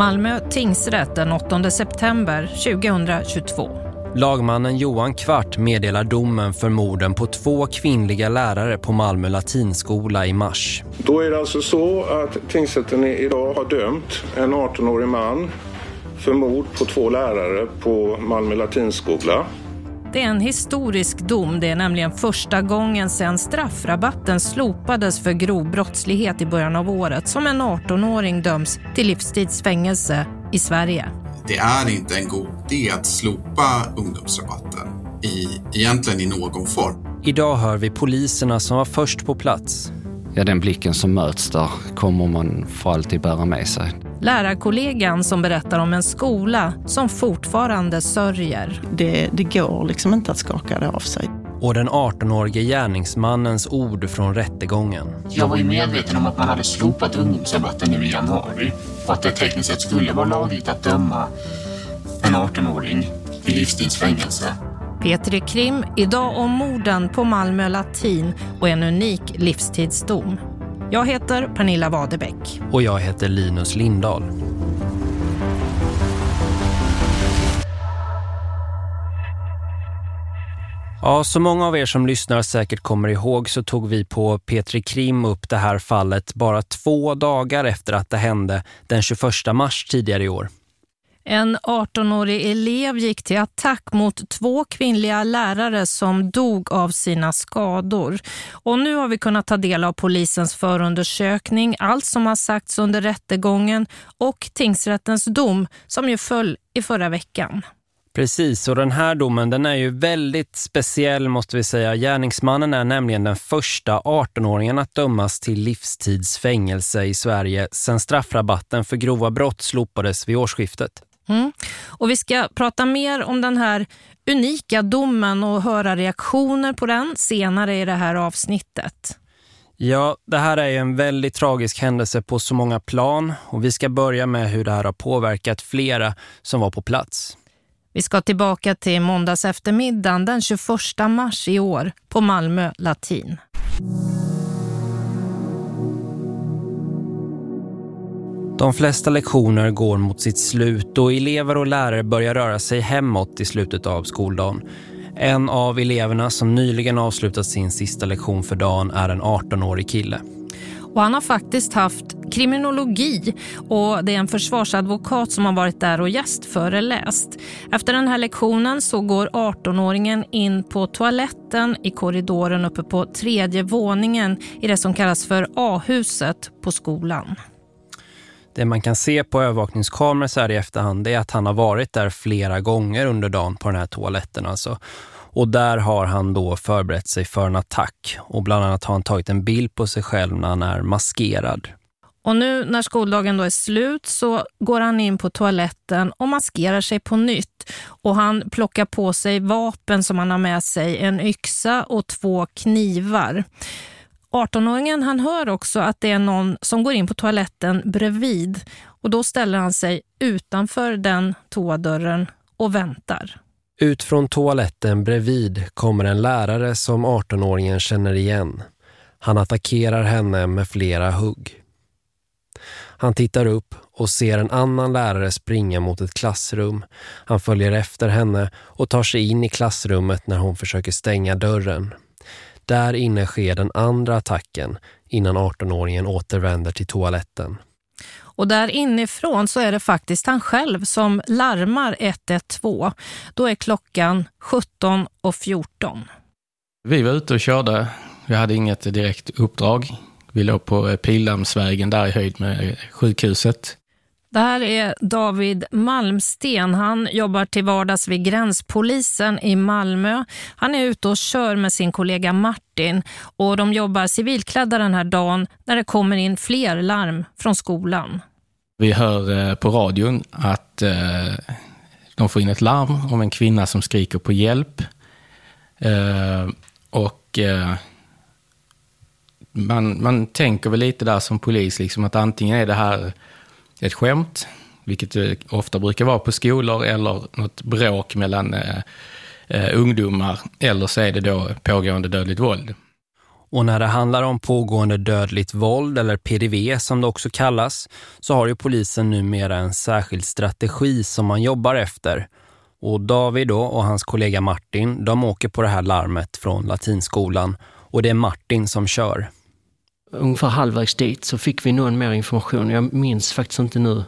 Malmö tingsrätt den 8 september 2022. Lagmannen Johan Kvart meddelar domen för morden på två kvinnliga lärare på Malmö latinskola i mars. Då är det alltså så att tingsrätten idag har dömt en 18-årig man för mord på två lärare på Malmö latinskola. Det är en historisk dom. Det är nämligen första gången sedan straffrabatten slopades för grov brottslighet i början av året som en 18-åring döms till livstidsfängelse i Sverige. Det är inte en god idé att slopa ungdomsrabatten i, egentligen i någon form. Idag hör vi poliserna som var först på plats. Ja, den blicken som möts där kommer man för alltid bära med sig. Lärarkollegan som berättar om en skola som fortfarande sörjer. Det, det går liksom inte att skaka det av sig. Och den 18-årige gärningsmannens ord från rättegången. Jag var ju medveten om att man hade slopat ungdomsrabatten nu i januari och att det tekniskt sett skulle vara lagligt att döma en 18-åring till livstidsfängelse. Petri Krim, idag om morden på Malmö Latin och en unik livstidsdom. Jag heter Pernilla Wadebäck. Och jag heter Linus Lindahl. Ja, så många av er som lyssnar säkert kommer ihåg så tog vi på Petri Krim upp det här fallet bara två dagar efter att det hände den 21 mars tidigare i år. En 18-årig elev gick till attack mot två kvinnliga lärare som dog av sina skador. Och nu har vi kunnat ta del av polisens förundersökning, allt som har sagts under rättegången och tingsrättens dom som ju föll i förra veckan. Precis, och den här domen den är ju väldigt speciell måste vi säga. Gärningsmannen är nämligen den första 18-åringen att dömas till livstidsfängelse i Sverige sedan straffrabatten för grova brott slopades vid årsskiftet. Mm. Och vi ska prata mer om den här unika domen och höra reaktioner på den senare i det här avsnittet. Ja, det här är en väldigt tragisk händelse på så många plan och vi ska börja med hur det här har påverkat flera som var på plats. Vi ska tillbaka till måndags eftermiddagen den 21 mars i år på Malmö Latin. De flesta lektioner går mot sitt slut och elever och lärare börjar röra sig hemåt i slutet av skoldagen. En av eleverna som nyligen avslutat sin sista lektion för dagen är en 18-årig kille. Och han har faktiskt haft kriminologi och det är en försvarsadvokat som har varit där och gästföreläst. Efter den här lektionen så går 18-åringen in på toaletten i korridoren uppe på tredje våningen i det som kallas för A-huset på skolan. Det man kan se på övervakningskameror så här i efterhand är att han har varit där flera gånger under dagen på den här toaletten alltså. Och där har han då förberett sig för en attack och bland annat har han tagit en bild på sig själv när han är maskerad. Och nu när skoldagen då är slut så går han in på toaletten och maskerar sig på nytt. Och han plockar på sig vapen som han har med sig, en yxa och två knivar. 18-åringen han hör också att det är någon som går in på toaletten bredvid och då ställer han sig utanför den toadörren och väntar. Ut från toaletten bredvid kommer en lärare som 18-åringen känner igen. Han attackerar henne med flera hugg. Han tittar upp och ser en annan lärare springa mot ett klassrum. Han följer efter henne och tar sig in i klassrummet när hon försöker stänga dörren. Där inne sker den andra attacken innan 18-åringen återvänder till toaletten. Och där inifrån så är det faktiskt han själv som larmar 112. Då är klockan 17.14. Vi var ute och körde. Vi hade inget direkt uppdrag. Vi låg på Pildammsvägen där i höjd med sjukhuset. Det här är David Malmsten. Han jobbar till vardags vid gränspolisen i Malmö. Han är ute och kör med sin kollega Martin och de jobbar civilklädda den här dagen när det kommer in fler larm från skolan. Vi hör eh, på radion att eh, de får in ett larm om en kvinna som skriker på hjälp. Eh, och man, man tänker väl lite där som polis, liksom att antingen är det här ett skämt, vilket det ofta brukar vara på skolor, eller något bråk mellan eh, eh, ungdomar, eller så är det då pågående dödligt våld. Och när det handlar om pågående dödligt våld eller PDV som det också kallas så har ju polisen numera en särskild strategi som man jobbar efter. Och David då och hans kollega Martin, de åker på det här larmet från latinskolan och det är Martin som kör. Ungefär halvvägs dit så fick vi någon mer information. Jag minns faktiskt inte nu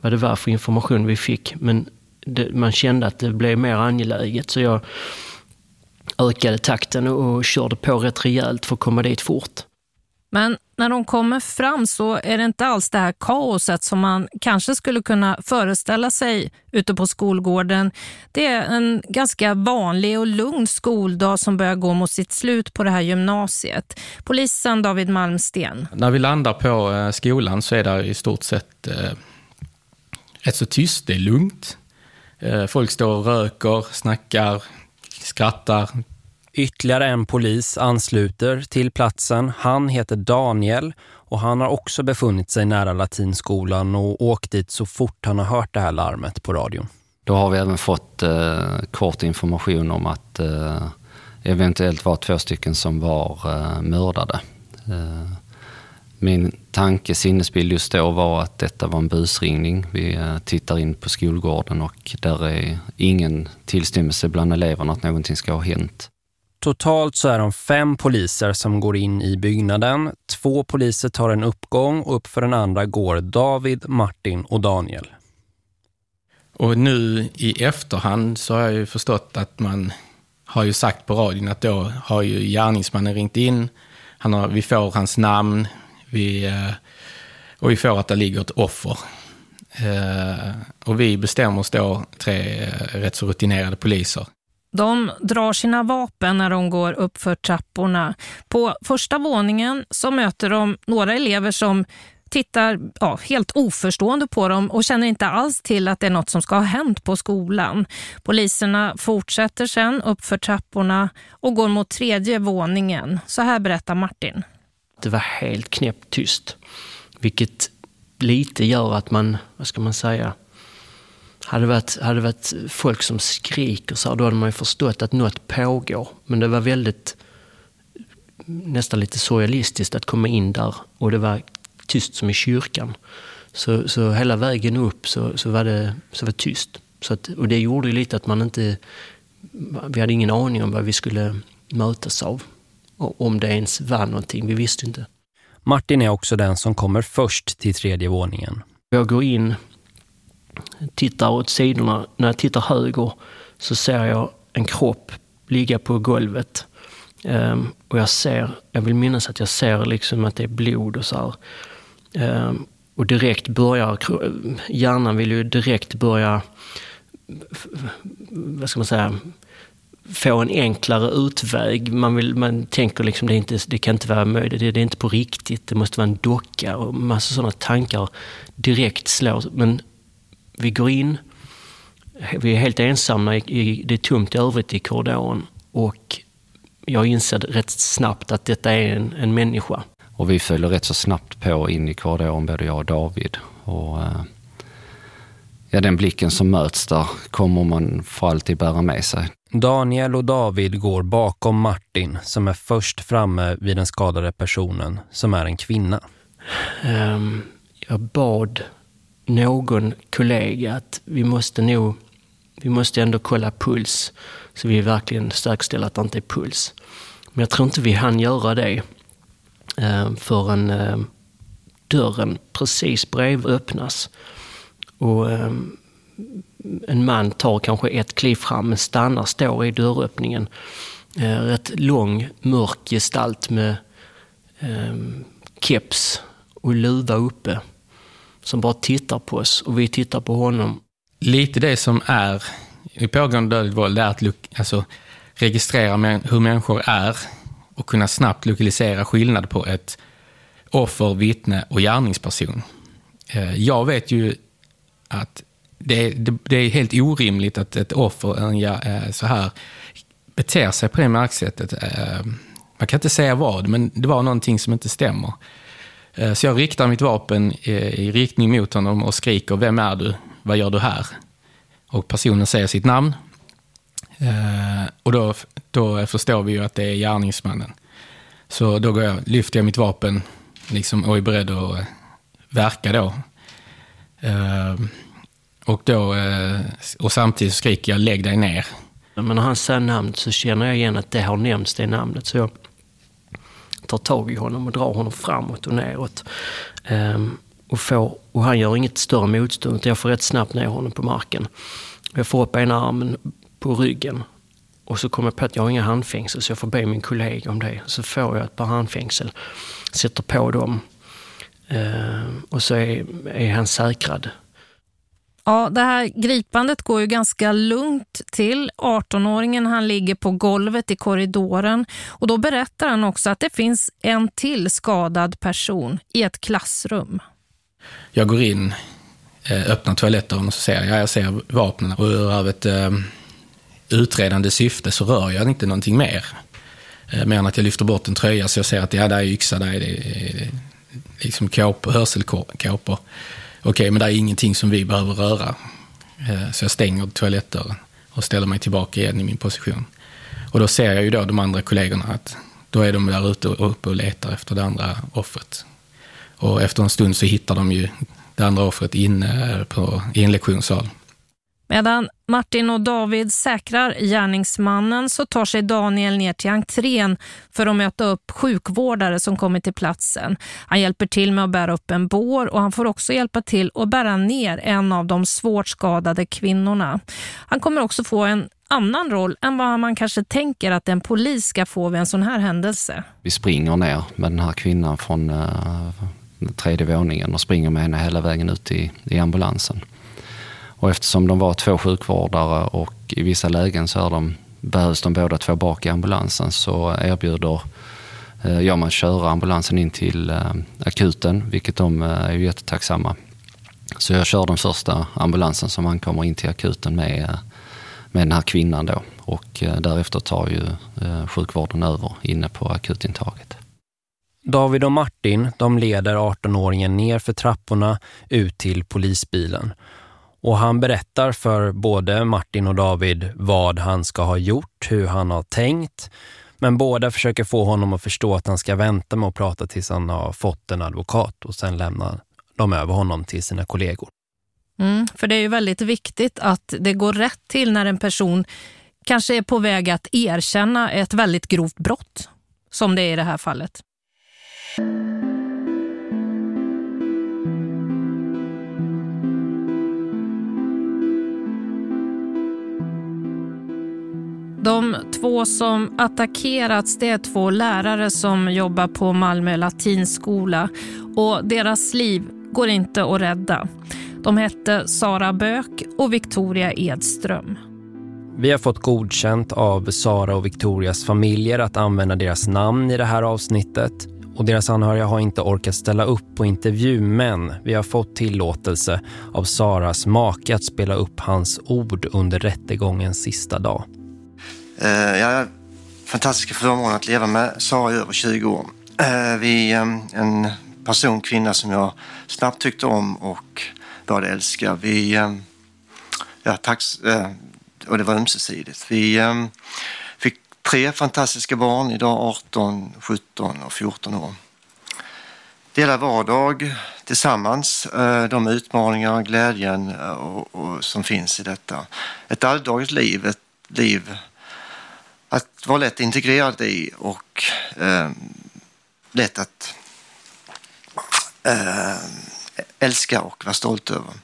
vad det var för information vi fick men det, man kände att det blev mer angeläget så jag ökade takten och körde på rätt rejält för att komma dit fort. Men när de kommer fram så är det inte alls det här kaoset som man kanske skulle kunna föreställa sig ute på skolgården. Det är en ganska vanlig och lugn skoldag som börjar gå mot sitt slut på det här gymnasiet. Polisen David Malmsten. När vi landar på eh, skolan så är det i stort sett eh, rätt så tyst, det är lugnt. Eh, folk står och röker, snackar, skrattar. Ytterligare en polis ansluter till platsen. Han heter Daniel och han har också befunnit sig nära latinskolan och åkt dit så fort han har hört det här larmet på radion. Då har vi även fått eh, kort information om att eh, eventuellt var två stycken som var eh, mördade. Eh, min tanke, sinnesbild just då var att detta var en busringning. Vi eh, tittar in på skolgården och där är ingen tillstymmelse bland eleverna att någonting ska ha hänt. Totalt så är de fem poliser som går in i byggnaden. Två poliser tar en uppgång och upp för den andra går David, Martin och Daniel. Och nu i efterhand så har jag ju förstått att man har ju sagt på radion att då har ju gärningsmannen ringt in. Han har, vi får hans namn, vi, eh, och vi får att det ligger ett offer. Eh, och vi bestämmer oss då, tre eh, rätt så rutinerade poliser. De drar sina vapen när de går upp för trapporna. På första våningen så möter de några elever som tittar ja, helt oförstående på dem och känner inte alls till att det är något som ska ha hänt på skolan. Poliserna fortsätter sen upp för trapporna och går mot tredje våningen. Så här berättar Martin. Det var helt knäpptyst. Vilket lite gör att man, vad ska man säga, hade det varit, hade det varit folk som skriker så här, då hade man ju förstått att något pågår. Men det var väldigt, nästan lite surrealistiskt att komma in där och det var tyst som i kyrkan. Så, så hela vägen upp så, så var det så var tyst. Så att, och det gjorde ju lite att man inte, vi hade ingen aning om vad vi skulle mötas av. Och om det ens var någonting, vi visste inte. Martin är också den som kommer först till tredje våningen. Jag går in, tittar åt sidorna. När jag tittar höger så ser jag en kropp ligga på golvet. Um, och jag ser, jag vill minnas att jag ser liksom att det är blod och så här. Um, och direkt börjar, hjärnan vill ju direkt börja, vad ska man säga, få en enklare utväg. Man, vill, man tänker liksom det, inte, det kan inte vara möjligt, det, det är inte på riktigt, det måste vara en docka och massa sådana tankar direkt slår. Men vi går in, vi är helt ensamma, i, det är tomt i övrigt i korridoren och jag inser rätt snabbt att detta är en, en människa. Och vi följer rätt så snabbt på in i korridoren, både jag och David. Och, eh, ja, den blicken som möts där kommer man för alltid bära med sig. Daniel och David går bakom Martin som är först framme vid den skadade personen som är en kvinna. Um, jag bad någon kollega att vi måste nog, vi måste ändå kolla puls så vi verkligen säkerställer att det inte är puls. Men jag tror inte vi hann göra det eh, förrän eh, dörren precis bredvid öppnas. Och eh, en man tar kanske ett kliv fram men stannar, står i dörröppningen. Eh, rätt lång, mörk gestalt med eh, keps och luva uppe. Som bara tittar på oss och vi tittar på honom. Lite det som är i pågående dödligt våld är att alltså, registrera hur människor är och kunna snabbt lokalisera skillnad på ett offer, vittne och gärningsperson. Eh, jag vet ju att det, det, det, är helt orimligt att ett offer eh, så här beter sig på det märksättet. Eh, man kan inte säga vad, men det var någonting som inte stämmer. Eh, så jag riktar mitt vapen eh, i riktning mot honom och skriker, vem är du? Vad gör du här? Och personen säger sitt namn. Eh, och då, då förstår vi ju att det är gärningsmannen. Så då går jag, lyfter jag mitt vapen liksom, och är beredd att verka då. Och, då och samtidigt skriker jag lägg dig ner. Men när han säger namnet så känner jag igen att det har nämnts det namnet. Så jag tar tag i honom och drar honom framåt och neråt. Um, och, får, och han gör inget större motstånd, utan jag får rätt snabbt ner honom på marken. Jag får upp ena armen på ryggen och så kommer jag på att jag har inga handfängsel så jag får be min kollega om det. Så får jag ett par handfängsel, sätter på dem uh, och så är, är han säkrad. Ja, det här gripandet går ju ganska lugnt till. 18-åringen han ligger på golvet i korridoren och då berättar han också att det finns en till skadad person i ett klassrum. Jag går in, eh, öppnar toaletten och så ser jag, jag ser vapnen och av ett eh, utredande syfte så rör jag inte någonting mer. Eh, mer än att jag lyfter bort en tröja så jag ser att ja, där är yxa, där är det liksom kåpor, hörselkåpor okej, men det är ingenting som vi behöver röra. Eh, så jag stänger toalettdörren och ställer mig tillbaka igen i min position. Och då ser jag ju då de andra kollegorna att då är de där ute och uppe och letar efter det andra offret. Och efter en stund så hittar de ju det andra offret inne på, i en lektionssal. Medan Martin och David säkrar gärningsmannen så tar sig Daniel ner till entrén för att möta upp sjukvårdare som kommit till platsen. Han hjälper till med att bära upp en bår och han får också hjälpa till att bära ner en av de svårt skadade kvinnorna. Han kommer också få en annan roll än vad man kanske tänker att en polis ska få vid en sån här händelse. Vi springer ner med den här kvinnan från uh, tredje våningen och springer med henne hela vägen ut i, i ambulansen. Och eftersom de var två sjukvårdare och i vissa lägen så är de, behövs de båda två bak i ambulansen så erbjuder jag mig att köra ambulansen in till eh, akuten, vilket de eh, är jättetacksamma. Så jag kör den första ambulansen som ankommer in till akuten med, eh, med den här kvinnan då. Och därefter tar ju sjukvården över inne på akutintaget. David och Martin de leder 18-åringen ner för trapporna ut till polisbilen. Och han berättar för både Martin och David vad han ska ha gjort, hur han har tänkt. Men båda försöker få honom att förstå att han ska vänta med att prata tills han har fått en advokat och sen lämnar de över honom till sina kollegor. Mm, för det är ju väldigt viktigt att det går rätt till när en person kanske är på väg att erkänna ett väldigt grovt brott, som det är i det här fallet. De två som attackerats det är två lärare som jobbar på Malmö latinskola och deras liv går inte att rädda. De hette Sara Bök och Victoria Edström. Vi har fått godkänt av Sara och Victorias familjer att använda deras namn i det här avsnittet. Och deras anhöriga har inte orkat ställa upp på intervju men vi har fått tillåtelse av Saras make att spela upp hans ord under rättegångens sista dag. Eh, jag har fantastiska förmånen att leva med Sara i över 20 år. Eh, vi är en person, kvinna som jag snabbt tyckte om och började älska. Vi, ehm, ja, tax, eh, och det var ömsesidigt. Vi ehm, fick tre fantastiska barn, idag 18, 17 och 14 år. Dela vardag tillsammans, eh, de utmaningar, glädjen eh, och, och, som finns i detta. Ett alldagligt liv, ett liv att vara lätt integrerad i och eh, lätt att eh, älska och vara stolt över.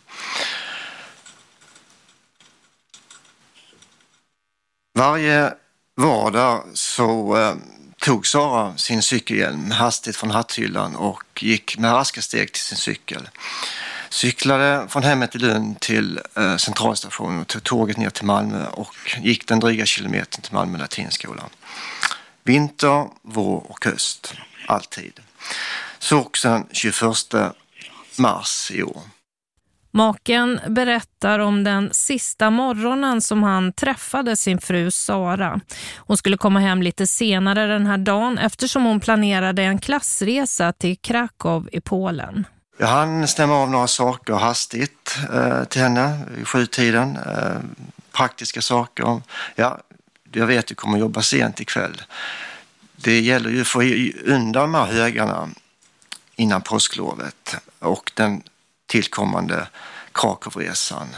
Varje vardag så eh, tog Sara sin cykelhjälm hastigt från hatthyllan och gick med raska steg till sin cykel. Cyklade från hemmet i Lund till eh, centralstationen och tog tåget ner till Malmö och gick den dryga kilometern till Malmö latinskola. Vinter, vår och höst, alltid. Så också den 21 mars i år. Maken berättar om den sista morgonen som han träffade sin fru Sara. Hon skulle komma hem lite senare den här dagen eftersom hon planerade en klassresa till Krakow i Polen. Jag hann stämma av några saker hastigt eh, till henne vid sjutiden. Eh, praktiska saker. Ja, jag vet att du kommer jobba sent ikväll. det gäller ju att få undan de här högarna innan påsklovet och den tillkommande Krakowresan.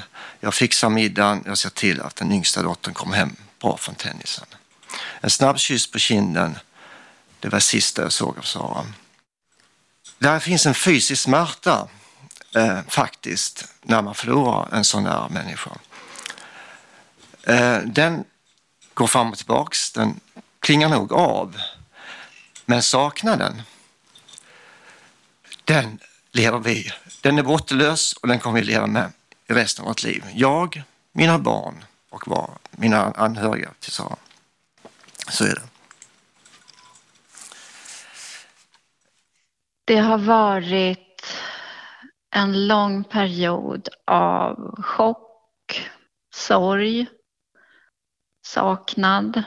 Jag fixar middagen, jag ser till att den yngsta dottern kommer hem bra från tennisen. En snabb kyss på kinden, det var det sista jag såg av Sara. Där finns en fysisk smärta eh, faktiskt när man förlorar en sån här människa. Eh, den går fram och tillbaks, den klingar nog av. Men saknaden, den lever vi. Den är bottenlös och den kommer vi leva med i resten av vårt liv. Jag, mina barn och var, mina anhöriga till Sara. Så är det. Det har varit en lång period av chock, sorg, saknad.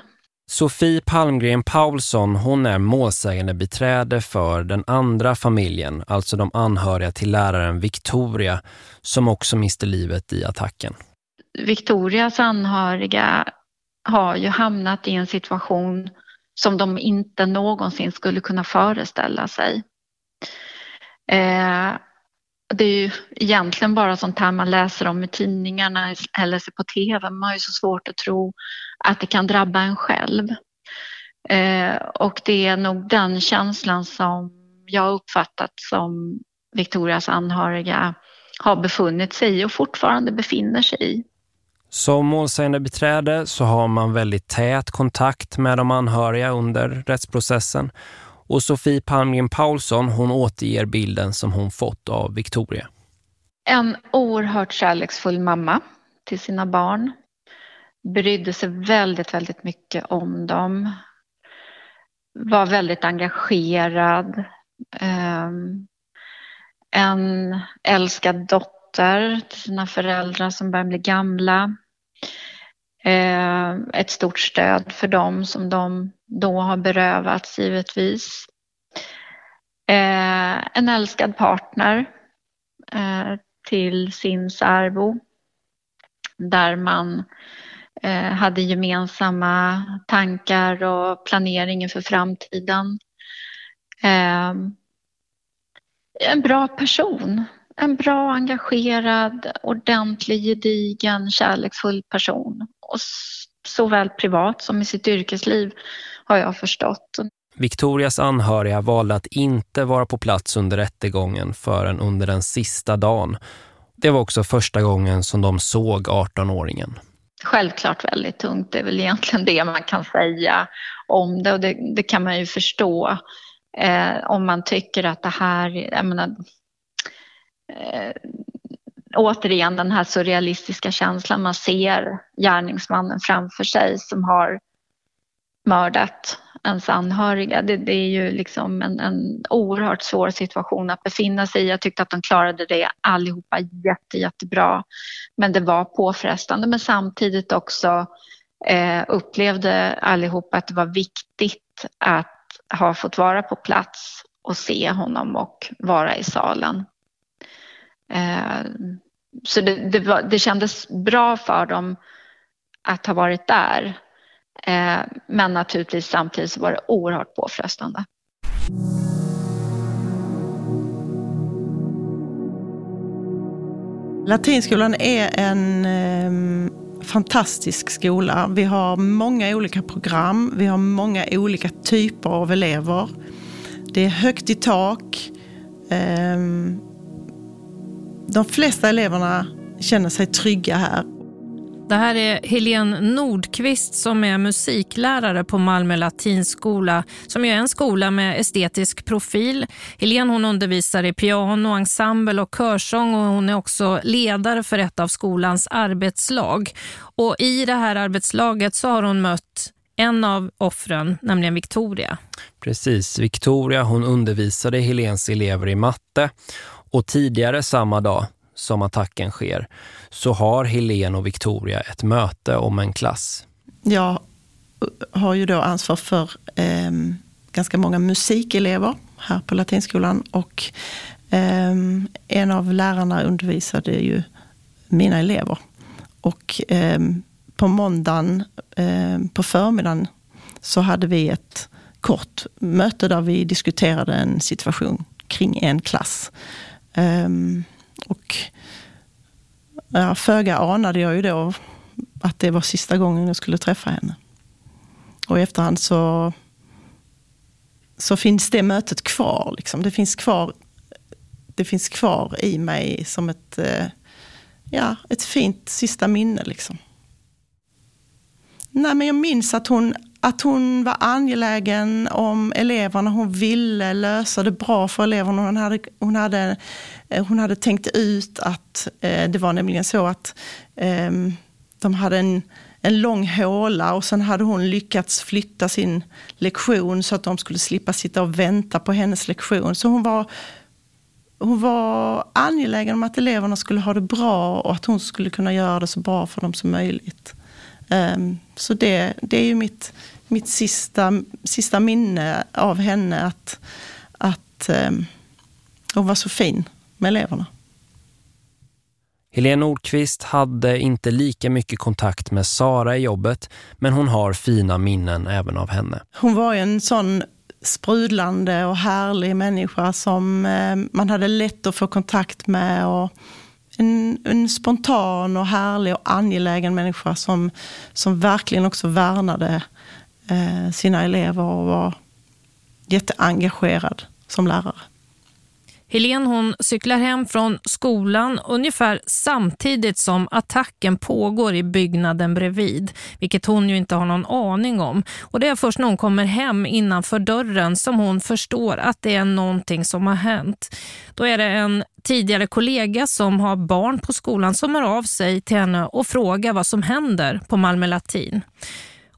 Sofie Palmgren Paulsson hon är målsägande beträde för den andra familjen, alltså de anhöriga till läraren Victoria, som också miste livet i attacken. Victorias anhöriga har ju hamnat i en situation som de inte någonsin skulle kunna föreställa sig. Eh, det är ju egentligen bara sånt här man läser om i tidningarna eller ser på tv. Man har ju så svårt att tro att det kan drabba en själv. Eh, och det är nog den känslan som jag uppfattat som Victorias anhöriga har befunnit sig i och fortfarande befinner sig i. Som målsägande beträde så har man väldigt tät kontakt med de anhöriga under rättsprocessen och Sofie Palmgren Paulsson hon återger bilden som hon fått av Victoria. En oerhört kärleksfull mamma till sina barn. Brydde sig väldigt, väldigt mycket om dem. Var väldigt engagerad. Ehm, en älskad dotter till sina föräldrar som börjar bli gamla. Eh, ett stort stöd för dem som de då har berövats givetvis. Eh, en älskad partner eh, till sin särbo där man eh, hade gemensamma tankar och planering för framtiden. Eh, en bra person, en bra, engagerad, ordentlig, gedigen, kärleksfull person. Och såväl privat som i sitt yrkesliv har jag förstått. Victorias anhöriga valde att inte vara på plats under rättegången förrän under den sista dagen. Det var också första gången som de såg 18-åringen. Självklart väldigt tungt, det är väl egentligen det man kan säga om det och det, det kan man ju förstå eh, om man tycker att det här, jag menar, eh, återigen den här surrealistiska känslan man ser gärningsmannen framför sig som har mördat ens anhöriga. Det, det är ju liksom en, en oerhört svår situation att befinna sig i. Jag tyckte att de klarade det allihopa jätte, jättebra. Men det var påfrestande men samtidigt också eh, upplevde allihopa att det var viktigt att ha fått vara på plats och se honom och vara i salen. Eh, så det, det, var, det kändes bra för dem att ha varit där. Eh, men naturligtvis samtidigt så var det oerhört påfrestande. Latinskolan är en eh, fantastisk skola. Vi har många olika program, vi har många olika typer av elever. Det är högt i tak. Eh, de flesta eleverna känner sig trygga här. Det här är Helene Nordqvist som är musiklärare på Malmö latinskola som är en skola med estetisk profil. Helene hon undervisar i piano, ensemble och körsång och hon är också ledare för ett av skolans arbetslag. Och i det här arbetslaget så har hon mött en av offren, nämligen Victoria. Precis, Victoria hon undervisade Helens elever i matte och tidigare samma dag som attacken sker så har Helen och Victoria ett möte om en klass. Jag har ju då ansvar för eh, ganska många musikelever här på Latinskolan och eh, en av lärarna undervisade ju mina elever. Och eh, på måndagen ehm, på förmiddagen så hade vi ett kort möte där vi diskuterade en situation kring en klass. Um, och ja, föga anade jag ju då att det var sista gången jag skulle träffa henne. Och i efterhand så, så finns det mötet kvar. Liksom. Det, finns kvar det finns kvar i mig som ett, eh, ja, ett fint sista minne. Liksom. Nej, men jag minns att hon, att hon var angelägen om eleverna. Hon ville lösa det bra för eleverna. Hon hade, hon hade, eh, hon hade tänkt ut att eh, det var nämligen så att eh, de hade en, en lång håla och sen hade hon lyckats flytta sin lektion så att de skulle slippa sitta och vänta på hennes lektion. Så hon var, hon var angelägen om att eleverna skulle ha det bra och att hon skulle kunna göra det så bra för dem som möjligt. Um, så det, det är ju mitt, mitt sista, sista minne av henne, att, att um, hon var så fin med eleverna. Helene Nordqvist hade inte lika mycket kontakt med Sara i jobbet, men hon har fina minnen även av henne. Hon var en sån sprudlande och härlig människa som eh, man hade lätt att få kontakt med. Och en, en, spontan och härlig och angelägen människa som, som verkligen också värnade Eh, sina elever och var jätteengagerad som lärare. Helene hon cyklar hem från skolan ungefär samtidigt som attacken pågår i byggnaden bredvid, vilket hon ju inte har någon aning om. Och det är först när hon kommer hem innanför dörren som hon förstår att det är någonting som har hänt. Då är det en tidigare kollega som har barn på skolan som hör av sig till henne och frågar vad som händer på Malmö Latin.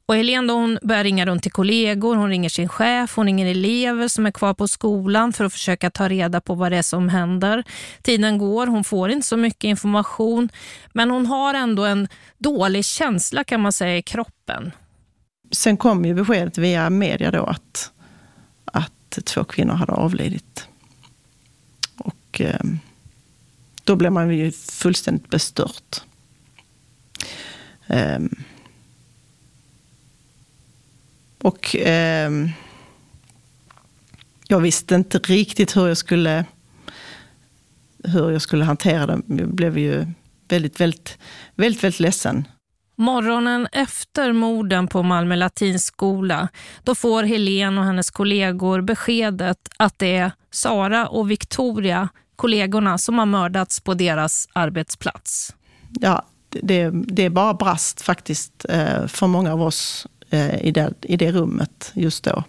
Och Helene hon börjar ringa runt till kollegor, hon ringer sin chef, hon ringer elever som är kvar på skolan för att försöka ta reda på vad det är som händer. Tiden går, hon får inte så mycket information men hon har ändå en dålig känsla kan man säga i kroppen. Sen kom ju beskedet via media då att, att två kvinnor hade avlidit. Och eh, då blev man ju fullständigt bestört. Eh, och eh, jag visste inte riktigt hur jag skulle, hur jag skulle hantera det. Jag blev ju väldigt, väldigt, väldigt, väldigt ledsen. Morgonen efter morden på Malmö latinskola då får Helen och hennes kollegor beskedet att det är Sara och Victoria, kollegorna, som har mördats på deras arbetsplats. Ja, det, det är bara brast faktiskt eh, för många av oss Eh, i, det, i det rummet just då.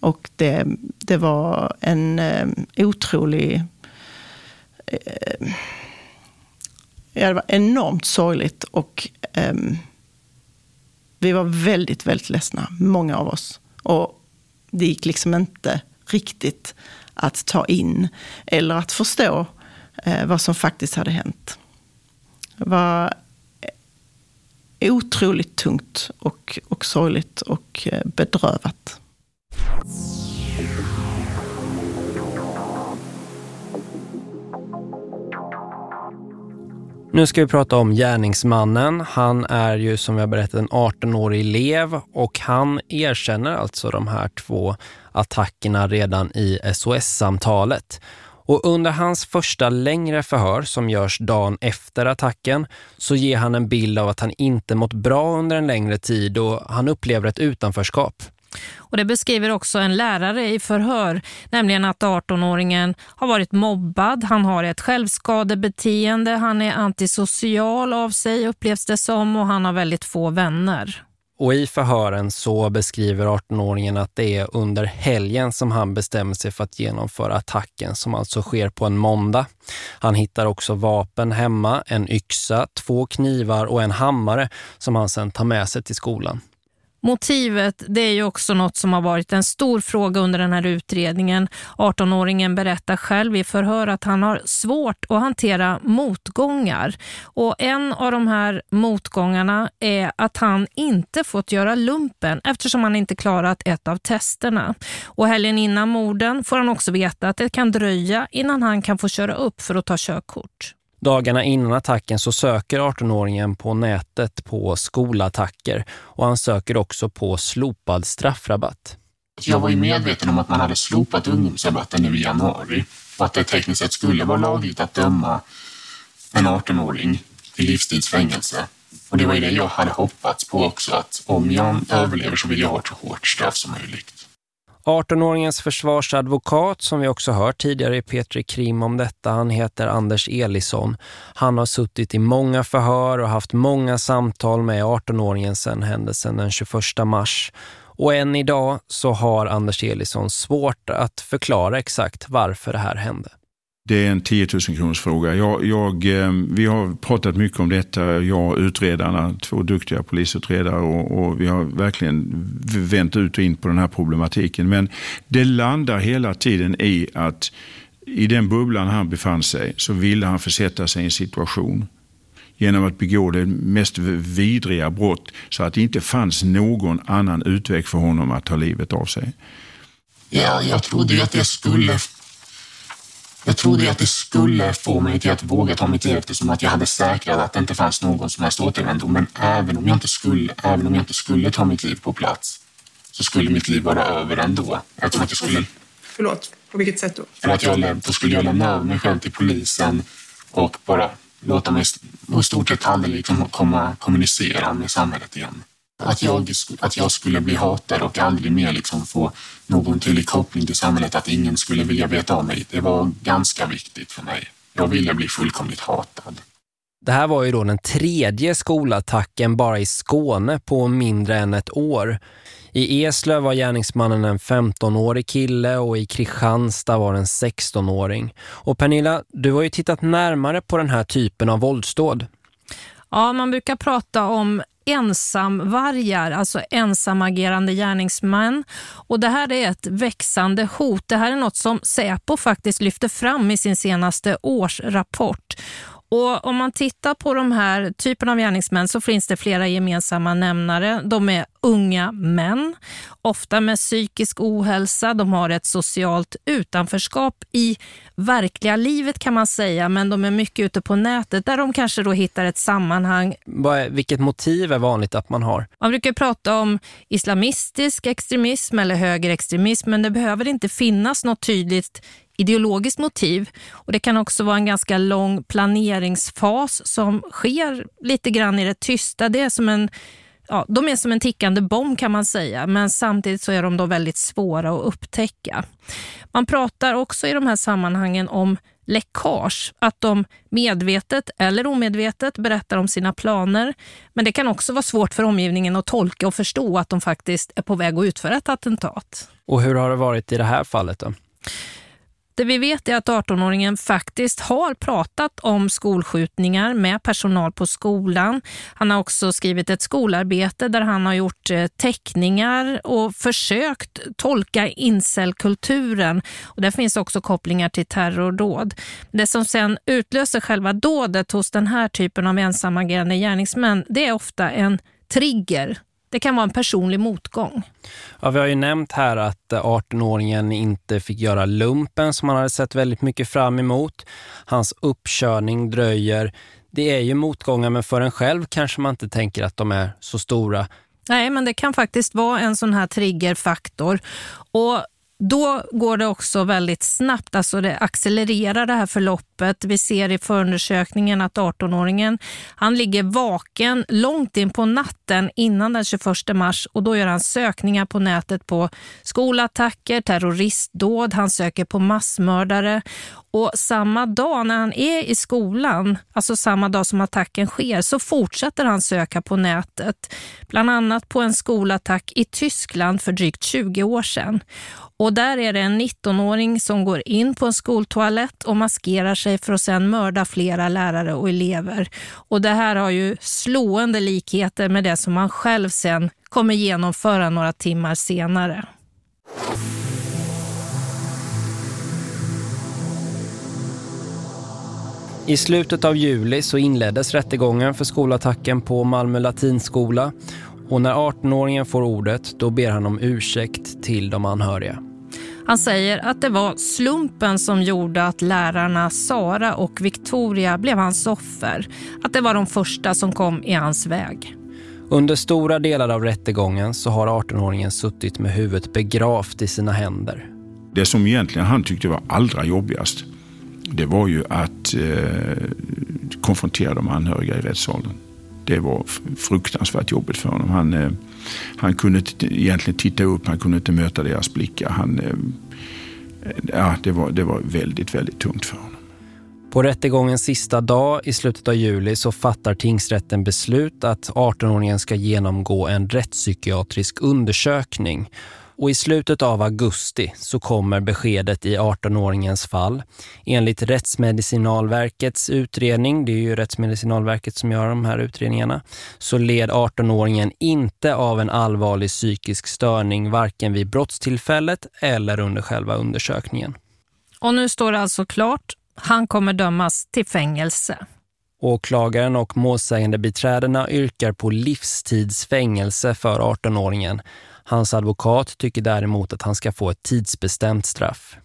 Och det, det var en eh, otrolig... Eh, ja, det var enormt sorgligt och ehm, vi var väldigt, väldigt ledsna, många av oss. Och det gick liksom inte riktigt att ta in eller att förstå vad som faktiskt hade hänt. Det var otroligt tungt och, och sorgligt och eh, bedrövat. Nu ska vi prata om gärningsmannen. Han är ju som jag berättade, en 18-årig elev och han erkänner alltså de här två attackerna redan i SOS-samtalet. Och under hans första längre förhör som görs dagen efter attacken så ger han en bild av att han inte mått bra under en längre tid och han upplever ett utanförskap. Och det beskriver också en lärare i förhör, nämligen att 18-åringen har varit mobbad, han har ett självskadebeteende, han är antisocial av sig upplevs det som och han har väldigt få vänner. Och i förhören så beskriver 18-åringen att det är under helgen som han bestämmer sig för att genomföra attacken som alltså sker på en måndag. Han hittar också vapen hemma, en yxa, två knivar och en hammare som han sedan tar med sig till skolan. Motivet det är ju också något som har varit en stor fråga under den här utredningen. 18-åringen berättar själv i förhör att han har svårt att hantera motgångar. Och en av de här motgångarna är att han inte fått göra lumpen eftersom han inte klarat ett av testerna. Och helgen innan morden får han också veta att det kan dröja innan han kan få köra upp för att ta körkort. Dagarna innan attacken så söker 18-åringen på nätet på skolattacker och han söker också på slopad straffrabatt. Jag var ju medveten om att man hade slopat ungdomsrabatten nu i januari och att det tekniskt sett skulle vara lagligt att döma en 18-åring till livstidsfängelse. Och det var ju det jag hade hoppats på också, att om jag överlever så vill jag ha ett så hårt straff som möjligt. 18-åringens försvarsadvokat som vi också hört tidigare i Petri Krim om detta, han heter Anders Elisson. Han har suttit i många förhör och haft många samtal med 18-åringen sedan händelsen den 21 mars. Och än idag så har Anders Elisson svårt att förklara exakt varför det här hände. Det är en 10 000 kronors fråga. Jag, jag, eh, vi har pratat mycket om detta, jag och utredarna, två duktiga polisutredare och, och, vi har verkligen vänt ut och in på den här problematiken. Men det landar hela tiden i att i den bubblan han befann sig så ville han försätta sig i en situation genom att begå det mest vidriga brott så att det inte fanns någon annan utväg för honom att ta livet av sig. Ja, jag trodde att det skulle jag trodde att det skulle få mig till att våga ta mitt liv eftersom att jag hade säkrat att det inte fanns någon som helst återvändo. Men även om jag inte skulle, även om jag inte skulle ta mitt liv på plats så skulle mitt liv vara över ändå. Jag tror att jag skulle... Förlåt, på vilket sätt då? För att jag, då skulle jag lämna över mig själv till polisen och bara låta mig i stort sett aldrig liksom komma kommunicera med samhället igen. Att jag, att jag skulle bli hatad och aldrig mer liksom få någon tydlig koppling till samhället, att ingen skulle vilja veta av mig. Det var ganska viktigt för mig. Jag ville bli fullkomligt hatad. Det här var ju då den tredje skolattacken bara i Skåne på mindre än ett år. I Eslöv var gärningsmannen en 15-årig kille och i Kristianstad var en 16-åring. Och Pernilla, du har ju tittat närmare på den här typen av våldsdåd. Ja, man brukar prata om ensamvargar, alltså ensamagerande gärningsmän. Och det här är ett växande hot. Det här är något som Säpo faktiskt lyfter fram i sin senaste årsrapport. Och om man tittar på de här typen av gärningsmän så finns det flera gemensamma nämnare. De är unga män, ofta med psykisk ohälsa. De har ett socialt utanförskap i verkliga livet kan man säga, men de är mycket ute på nätet där de kanske då hittar ett sammanhang. Vilket motiv är vanligt att man har? Man brukar prata om islamistisk extremism eller högerextremism, men det behöver inte finnas något tydligt ideologiskt motiv. Och Det kan också vara en ganska lång planeringsfas som sker lite grann i det tysta. Det är som en, ja, de är som en tickande bomb kan man säga, men samtidigt så är de då väldigt svåra att upptäcka. Man pratar också i de här sammanhangen om läckage, att de medvetet eller omedvetet berättar om sina planer. Men det kan också vara svårt för omgivningen att tolka och förstå att de faktiskt är på väg att utföra ett attentat. Och hur har det varit i det här fallet då? Det vi vet är att 18-åringen faktiskt har pratat om skolskjutningar med personal på skolan. Han har också skrivit ett skolarbete där han har gjort eh, teckningar och försökt tolka incelkulturen. Och där finns också kopplingar till terrordåd. Det som sen utlöser själva dådet hos den här typen av ensamagerande gärningsmän, det är ofta en trigger det kan vara en personlig motgång. Ja, vi har ju nämnt här att 18-åringen inte fick göra lumpen som han hade sett väldigt mycket fram emot. Hans uppkörning dröjer. Det är ju motgångar men för en själv kanske man inte tänker att de är så stora. Nej, men det kan faktiskt vara en sån här triggerfaktor. Och då går det också väldigt snabbt, alltså det accelererar det här förloppet. Vi ser i förundersökningen att 18-åringen han ligger vaken långt in på natten innan den 21 mars och då gör han sökningar på nätet på skolattacker, terroristdåd, han söker på massmördare och samma dag när han är i skolan, alltså samma dag som attacken sker, så fortsätter han söka på nätet. Bland annat på en skolattack i Tyskland för drygt 20 år sedan. Och där är det en 19-åring som går in på en skoltoalett och maskerar sig för att sedan mörda flera lärare och elever. Och det här har ju slående likheter med det som han själv sen kommer genomföra några timmar senare. I slutet av juli så inleddes rättegången för skolattacken på Malmö latinskola och när 18-åringen får ordet då ber han om ursäkt till de anhöriga. Han säger att det var slumpen som gjorde att lärarna Sara och Victoria blev hans offer. Att det var de första som kom i hans väg. Under stora delar av rättegången så har 18-åringen suttit med huvudet begravt i sina händer. Det som egentligen han tyckte var allra jobbigast, det var ju att eh, konfrontera de anhöriga i rättssalen. Det var fruktansvärt jobbigt för honom. Han, eh, han kunde egentligen titta upp, han kunde inte möta deras blickar. Han, eh, ja, det, var, det var väldigt, väldigt tungt för honom. På rättegångens sista dag i slutet av juli så fattar tingsrätten beslut att 18-åringen ska genomgå en rättspsykiatrisk undersökning. Och i slutet av augusti så kommer beskedet i 18-åringens fall. Enligt Rättsmedicinalverkets utredning, det är ju Rättsmedicinalverket som gör de här utredningarna, så led 18-åringen inte av en allvarlig psykisk störning varken vid brottstillfället eller under själva undersökningen. Och nu står det alltså klart han kommer dömas till fängelse. Åklagaren och målsägande beträdena yrkar på livstidsfängelse för 18-åringen. Hans advokat tycker däremot att han ska få ett tidsbestämt straff.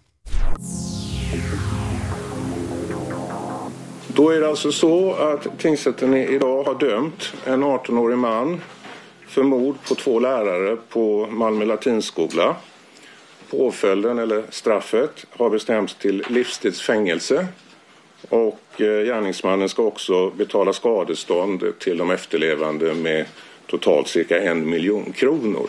Då är det alltså så att tingsrätten idag har dömt en 18-årig man för mord på två lärare på Malmö latinskola. Påföljden eller straffet har bestämts till livstidsfängelse och eh, gärningsmannen ska också betala skadestånd till de efterlevande med totalt cirka en miljon kronor.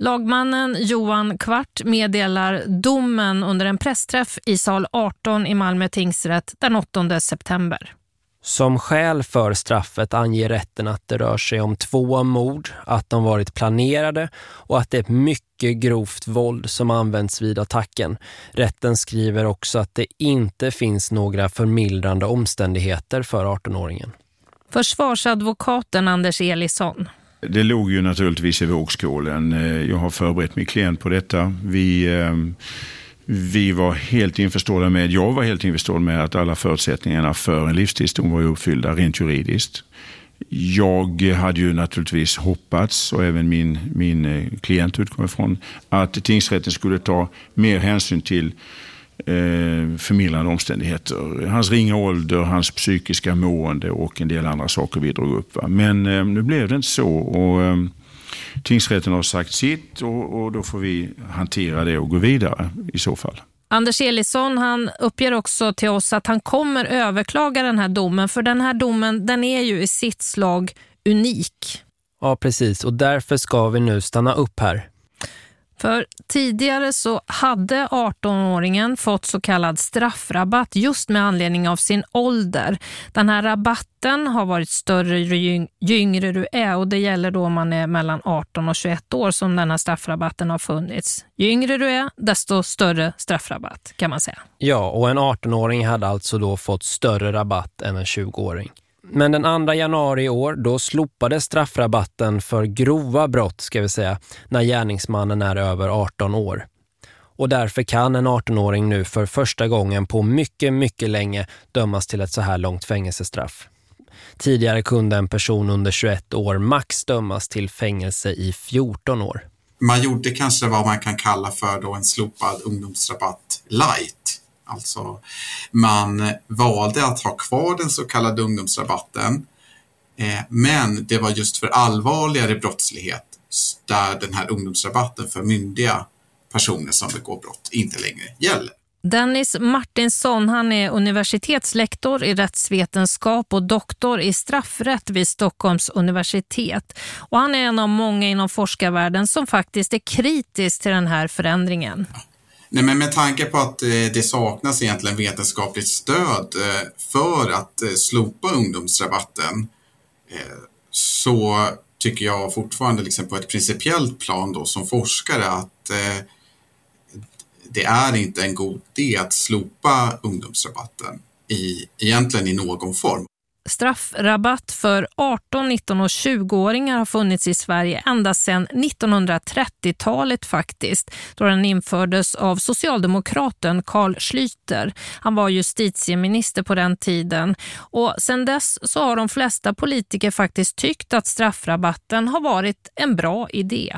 Lagmannen Johan Kvart meddelar domen under en pressträff i sal 18 i Malmö tingsrätt den 8 september. Som skäl för straffet anger rätten att det rör sig om två mord, att de varit planerade och att det är ett mycket grovt våld som används vid attacken. Rätten skriver också att det inte finns några förmildrande omständigheter för 18-åringen. Försvarsadvokaten Anders Elisson. Det låg ju naturligtvis i vågskålen. Eh, jag har förberett min klient på detta. Vi ehm, vi var helt införstådda med, jag var helt införstådd med att alla förutsättningarna för en livstidsdom var uppfyllda rent juridiskt. Jag hade ju naturligtvis hoppats, och även min, min eh, klient utgår ifrån, att tingsrätten skulle ta mer hänsyn till förmildrande omständigheter. Hans ringa ålder, hans psykiska mående och en del andra saker vi drog upp. Va? Men eh, nu blev det inte så. Och, eh, tingsrätten har sagt sitt och, och då får vi hantera det och gå vidare i så fall. Anders Elisson han uppger också till oss att han kommer överklaga den här domen för den här domen den är ju i sitt slag unik. Ja precis och därför ska vi nu stanna upp här. För tidigare så hade 18-åringen fått så kallad straffrabatt just med anledning av sin ålder. Den här rabatten har varit större ju yngre du är och det gäller då om man är mellan 18 och 21 år som den här straffrabatten har funnits. Ju yngre du är, desto större straffrabatt kan man säga. Ja, och en 18-åring hade alltså då fått större rabatt än en 20-åring. Men den 2 januari i år då slopades straffrabatten för grova brott ska vi säga när gärningsmannen är över 18 år. Och därför kan en 18-åring nu för första gången på mycket, mycket länge dömas till ett så här långt fängelsestraff. Tidigare kunde en person under 21 år max dömas till fängelse i 14 år. Man gjorde kanske vad man kan kalla för då en slopad ungdomsrabatt light. Alltså man valde att ha kvar den så kallade ungdomsrabatten eh, men det var just för allvarligare brottslighet där den här ungdomsrabatten för myndiga personer som begår brott inte längre gäller. Dennis Martinsson han är universitetslektor i rättsvetenskap och doktor i straffrätt vid Stockholms universitet. Och han är en av många inom forskarvärlden som faktiskt är kritisk till den här förändringen. Nej, men med tanke på att eh, det saknas egentligen vetenskapligt stöd eh, för att eh, slopa ungdomsrabatten så tycker jag fortfarande liksom på ett principiellt plan då som forskare att det är inte en god idé att slopa ungdomsrabatten i, egentligen i någon form. Straffrabatt för 18, 19 och 20-åringar har funnits i Sverige ända sedan 1930-talet faktiskt, då den infördes av socialdemokraten Carl Schlyter. Han var justitieminister på den tiden och sedan dess så har de flesta politiker faktiskt tyckt att straffrabatten har varit en bra idé.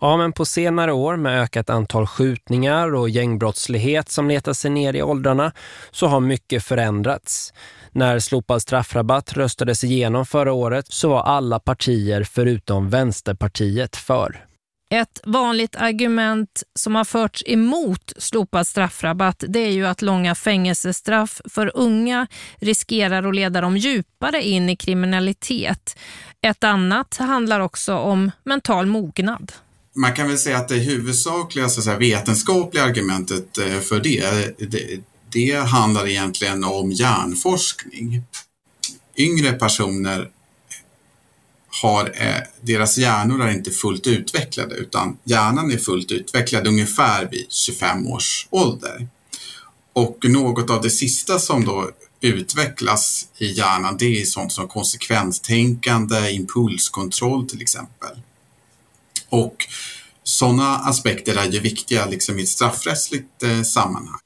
Ja, men på senare år med ökat antal skjutningar och gängbrottslighet som letar sig ner i åldrarna så har mycket förändrats. När slopad straffrabatt röstades igenom förra året så var alla partier förutom Vänsterpartiet för. Ett vanligt argument som har förts emot slopad straffrabatt det är ju att långa fängelsestraff för unga riskerar att leda dem djupare in i kriminalitet. Ett annat handlar också om mental mognad. Man kan väl säga att det huvudsakliga så säga, vetenskapliga argumentet eh, för det, det, det handlar egentligen om hjärnforskning. Yngre personer har, eh, deras hjärnor är inte fullt utvecklade utan hjärnan är fullt utvecklad ungefär vid 25 års ålder. Och något av det sista som då utvecklas i hjärnan det är sånt som konsekvenstänkande, impulskontroll till exempel. Och sådana aspekter är ju viktiga liksom i ett straffrättsligt eh, sammanhang.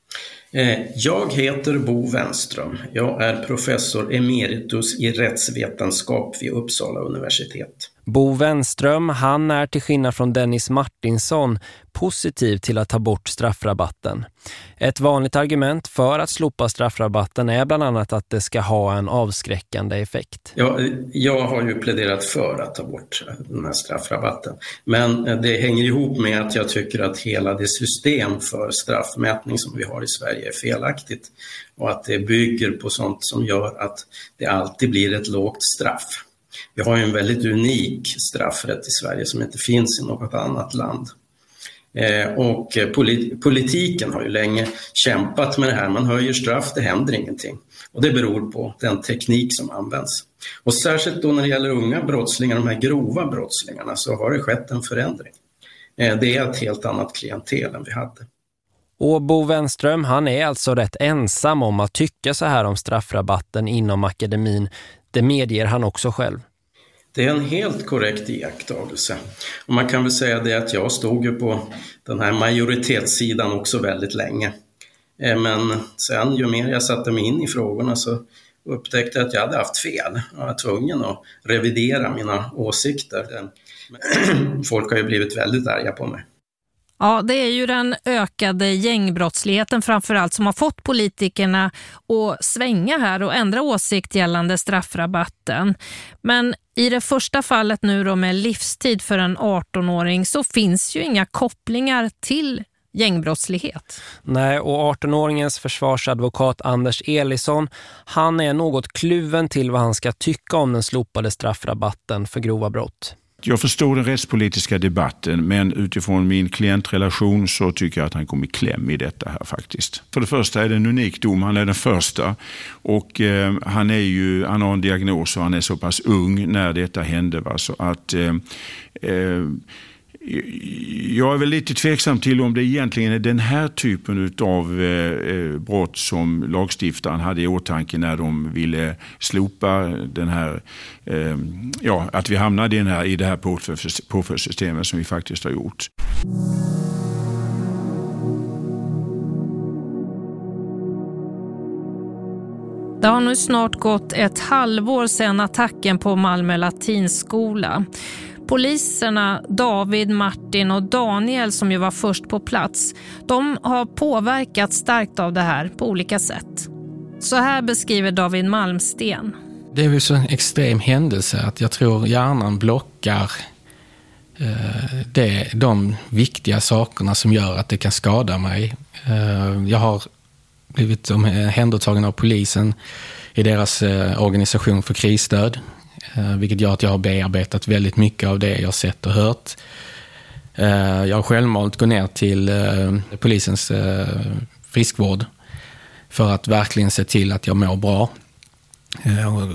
Eh, jag heter Bo Wenström. Jag är professor emeritus i rättsvetenskap vid Uppsala universitet. Bo Wenström, han är till skillnad från Dennis Martinsson positiv till att ta bort straffrabatten. Ett vanligt argument för att slopa straffrabatten är bland annat att det ska ha en avskräckande effekt. Jag, jag har ju pläderat för att ta bort den här straffrabatten. Men det hänger ihop med att jag tycker att hela det system för straffmätning som vi har i Sverige är felaktigt. Och att det bygger på sånt som gör att det alltid blir ett lågt straff. Vi har ju en väldigt unik straffrätt i Sverige som inte finns i något annat land. Eh, och eh, politiken har ju länge kämpat med det här. Man höjer straff, det händer ingenting. Och det beror på den teknik som används. Och särskilt då när det gäller unga brottslingar, de här grova brottslingarna, så har det skett en förändring. Eh, det är ett helt annat klientel än vi hade. Och Bo Wenström, han är alltså rätt ensam om att tycka så här om straffrabatten inom akademin. Det medger han också själv. Det är en helt korrekt iakttagelse. Och man kan väl säga det att jag stod ju på den här majoritetssidan också väldigt länge. Eh, men sen ju mer jag satte mig in i frågorna så upptäckte jag att jag hade haft fel. Jag var tvungen att revidera mina åsikter. Folk har ju blivit väldigt arga på mig. Ja, det är ju den ökade gängbrottsligheten framförallt som har fått politikerna att svänga här och ändra åsikt gällande straffrabatten. Men i det första fallet nu då med livstid för en 18-åring så finns ju inga kopplingar till gängbrottslighet. Nej, och 18-åringens försvarsadvokat Anders Elisson, han är något kluven till vad han ska tycka om den slopade straffrabatten för grova brott. Jag förstår den rättspolitiska debatten men utifrån min klientrelation så tycker jag att han kom i kläm i detta här faktiskt. För det första är det en unik dom, han är den första och eh, han, är ju, han har en diagnos och han är så pass ung när detta hände. Va? Så att eh, eh, jag är väl lite tveksam till om det egentligen är den här typen av eh, eh, brott som lagstiftaren hade i åtanke när de ville slopa den här, eh, ja, att vi hamnade i, den här, i det här påföljdssystemet som vi faktiskt har gjort. Det har nu snart gått ett halvår sedan attacken på Malmö latinskola. Poliserna David, Martin och Daniel som ju var först på plats, de har påverkats starkt av det här på olika sätt. Så här beskriver David Malmsten. Det är ju så en extrem händelse att jag tror hjärnan blockar eh, det, de viktiga sakerna som gör att det kan skada mig. Eh, jag har blivit omhändertagen av polisen i deras eh, organisation för krisstöd. Eh, vilket gör att jag har bearbetat väldigt mycket av det jag sett och hört. Eh, jag har självmant gått ner till eh, polisens friskvård för att verkligen se till att jag mår bra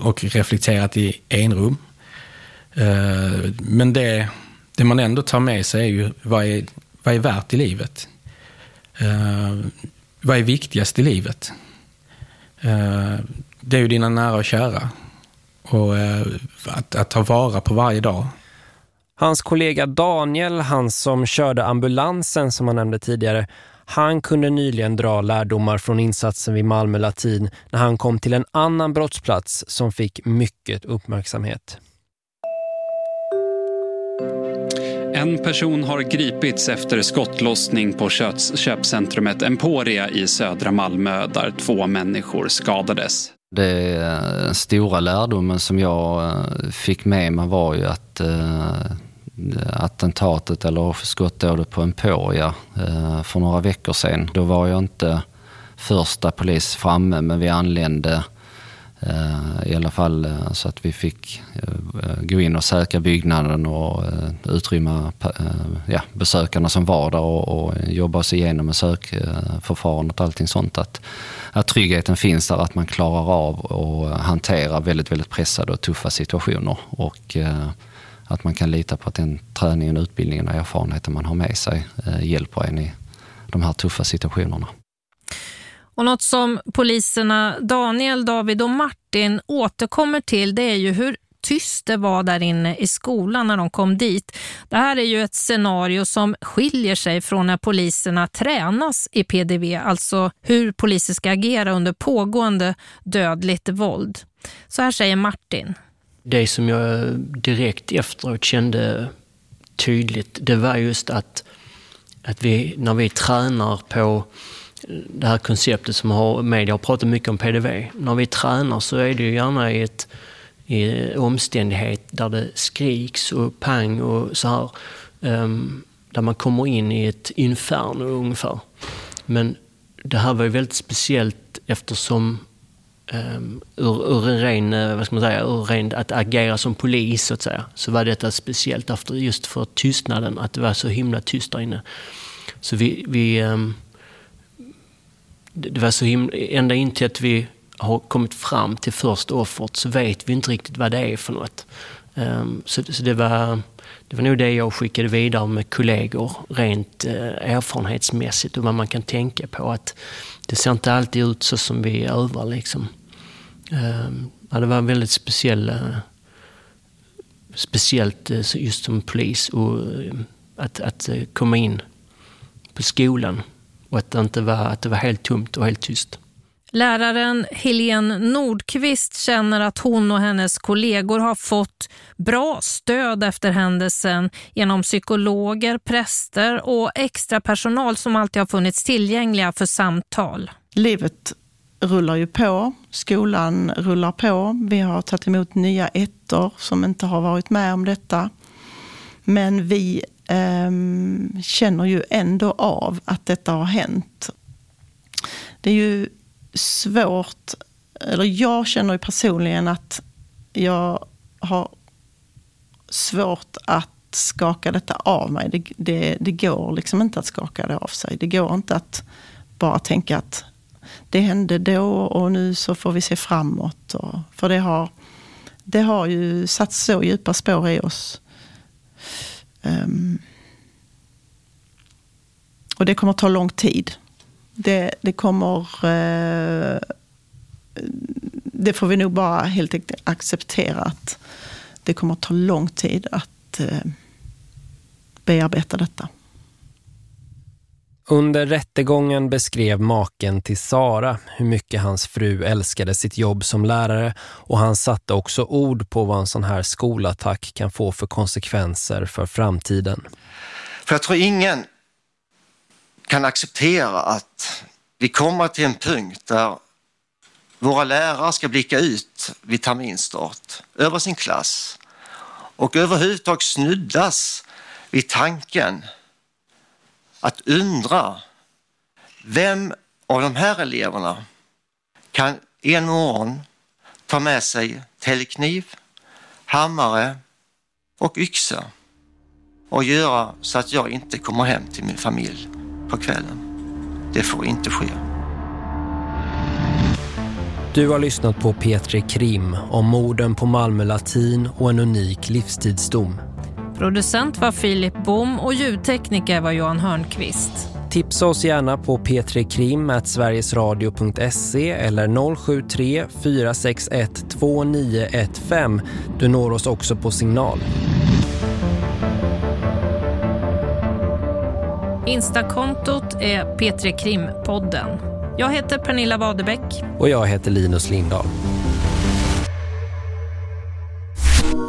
och reflekterat i enrum. Men det, det man ändå tar med sig är ju vad är, vad är värt i livet? Vad är viktigast i livet? Det är ju dina nära och kära och eh, att, att ta vara på varje dag. Hans kollega Daniel, han som körde ambulansen som han nämnde tidigare, han kunde nyligen dra lärdomar från insatsen vid Malmö Latin när han kom till en annan brottsplats som fick mycket uppmärksamhet. En person har gripits efter skottlossning på köpcentrumet Emporia i södra Malmö där två människor skadades. Det stora lärdomen som jag eh, fick med mig var ju att eh, attentatet eller skottdådet på Emporia eh, för några veckor sedan, då var jag inte första polis framme men vi anlände Eh, i alla fall eh, så att vi fick eh, gå in och säkra byggnaden och utrymma ja, besökarna som var där och, och jobba oss igenom med sökförfarandet och allting sånt. Att, att tryggheten finns där, att man klarar av att hantera väldigt, väldigt pressade och tuffa situationer. Och att man kan lita på att den träningen, utbildningen och erfarenheten man har med sig hjälper en i de här tuffa situationerna. Och något som poliserna Daniel, David och Martin återkommer till det är ju hur tyst det var där inne i skolan när de kom dit. Det här är ju ett scenario som skiljer sig från när poliserna tränas i PDV, alltså hur poliser ska agera under pågående dödligt våld. Så här säger Martin. Det som jag direkt efteråt kände tydligt, det var just att, att vi, när vi tränar på det här konceptet som har, media har pratat mycket om PDV. När vi tränar så är det ju gärna i ett i omständighet där det skriks och pang och så här. Um, där man kommer in i ett inferno ungefär. Men det här var ju väldigt speciellt eftersom um, ur, ur en ren, eh, vad ska man säga, ur ren, att agera som polis så att säga, så var detta speciellt efter, just för tystnaden, att det var så himla tyst där inne. Så vi, vi um, det var så himla, ända in till att vi har kommit fram till första offret så vet vi inte riktigt vad det är för något. Um, så, så det, var, det var nog det jag skickade vidare med kollegor rent uh, erfarenhetsmässigt och vad man kan tänka på. att Det ser inte alltid ut så som vi övar. Liksom. Um, ja, det var väldigt speciell, uh, speciellt uh, just som polis och, eh, att, att komma in på skolan och att det, inte var, att det var helt tomt och helt tyst. Läraren Helene Nordqvist känner att hon och hennes kollegor har fått bra stöd efter händelsen genom psykologer, präster och extra personal som alltid har funnits tillgängliga för samtal. Livet rullar ju på, skolan rullar på. Vi har tagit emot nya ettor som inte har varit med om detta. Men vi eh, känner ju ändå av att detta har hänt. Det är ju svårt, eller jag känner ju personligen att jag har svårt att skaka detta av mig. Det, det, det går liksom inte att skaka det av sig. Det går inte att bara tänka att det hände då och nu så får vi se framåt. Och, för det har, det har ju satt så djupa spår i oss. Um, och det kommer ta lång tid det, det kommer... Uh, det får vi nog bara helt enkelt acceptera att det kommer ta lång tid att uh, bearbeta detta. Under rättegången beskrev maken till Sara hur mycket hans fru älskade sitt jobb som lärare och han satte också ord på vad en sån här skolattack kan få för konsekvenser för framtiden. För jag tror ingen kan acceptera att vi kommer till en punkt där våra lärare ska blicka ut vid terminstart över sin klass och överhuvudtaget snuddas vid tanken att undra vem av de här eleverna kan en morgon ta med sig täljkniv, hammare och yxa och göra så att jag inte kommer hem till min familj på kvällen. Det får inte ske. Du har lyssnat på Petri Krim om morden på Malmö Latin och en unik livstidsdom. Producent var Filip Bom och ljudtekniker var Johan Hörnqvist. Tipsa oss gärna på p3krim.sverigesradio.se eller 073 461 2915. Du når oss också på signal. Instakontot är P3 Krimpodden. Jag heter Pernilla Wadebeck. Och jag heter Linus Lindahl.